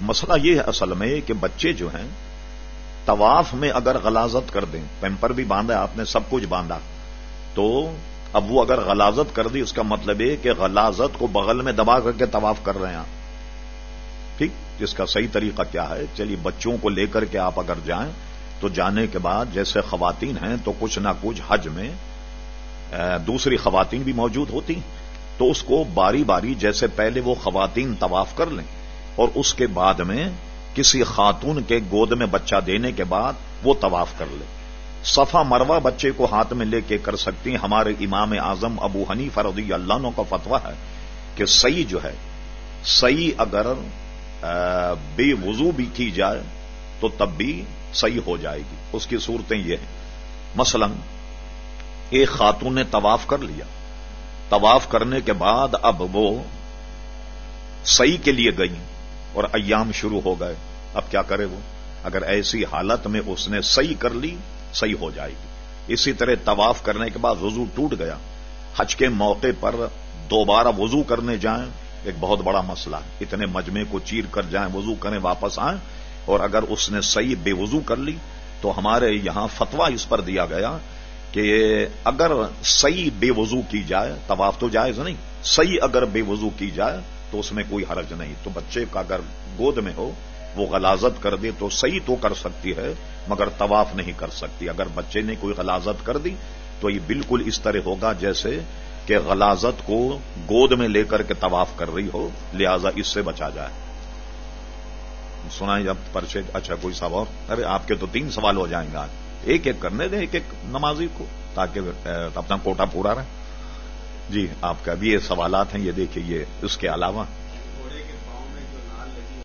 مسئلہ یہ ہے اصل میں کہ بچے جو ہیں، طواف میں اگر غلازت کر دیں پیمپر بھی باندھا آپ نے سب کچھ باندھا، تو اب وہ اگر غلازت کر دی، اس کا مطلب یہ کہ غلازت کو بغل میں دبا کر کے طواف کر رہے ہیں ٹھیک؟ جس کا صحیح طریقہ کیا ہے؟ چلیے، بچوں کو لے کر کے آپ اگر جائیں، تو جانے کے بعد جیسے خواتین ہیں، تو کچھ نہ کچھ حج میں دوسری خواتین بھی موجود ہوتی تو اس کو باری باری جیسے پہلے وہ خواتین طواف کر لیں۔ اور اس کے بعد میں کسی خاتون کے گود میں بچہ دینے کے بعد وہ طواف کر لے۔ صفا مروا بچے کو ہاتھ میں لے کے کر سکتی ہمارے امام اعظم ابو ہنی فرودی اللہ کا فتوا ہے کہ سئی جو ہے سئی اگر بے وضو بھی کی جائے تو تب بھی صحیح ہو جائے گی۔ اس کی صورتیں یہ ہیں۔ مثلا، ایک خاتون نے طواف کر لیا۔ طواف کرنے کے بعد اب وہ صحیح کے لیے گئی۔ اور ایام شروع ہو گئے۔ اب کیا کرے وہ؟ اگر ایسی حالت میں اس نے صحیح کر لی، صحیح ہو جائے گی۔ اسی طرح طواف کرنے کے بعد وضو ٹوٹ گیا۔ حج کے موقع پر دوبارہ وضو کرنے جائیں، ایک بہت بڑا مسئلہ ہے۔ اتنے مجمے کو چیر کر جائیں، وضو کریں واپس آئیں، اور اگر اس نے صحیح بے وضو کر لی، تو ہمارے یہاں فتوا اس پر دیا گیا کہ اگر صحیح بے وضو کی جائے، طواف تو جائز نہیں، صحیح اگر بے وضو کی جائے تو اس میں کوئی حرج نہیں۔ تو بچے کا اگر گود میں ہو، وہ غلازت کر دے تو صحیح تو کر سکتی ہے، مگر طواف نہیں کر سکتی۔ اگر بچے نے کوئی غلازت کر دی، تو یہ بالکل اس طرح ہوگا جیسے کہ غلازت کو گود میں لے کر کے طواف کر رہی ہو، لہذا اس سے بچا جائے۔ سنا جب پرچے۔ اچھا کوئی سوال؟ اور ارے، آپ کے تو تین سوال ہو جائیں گے آج۔ ایک ایک کرنے دیں، ایک ایک نمازی کو، تاکہ اپنا کوٹا پورا رہے۔ جی آپ کا بھی یہ سوالات ہیں یہ دیکھیے یہ اس کے علاوہ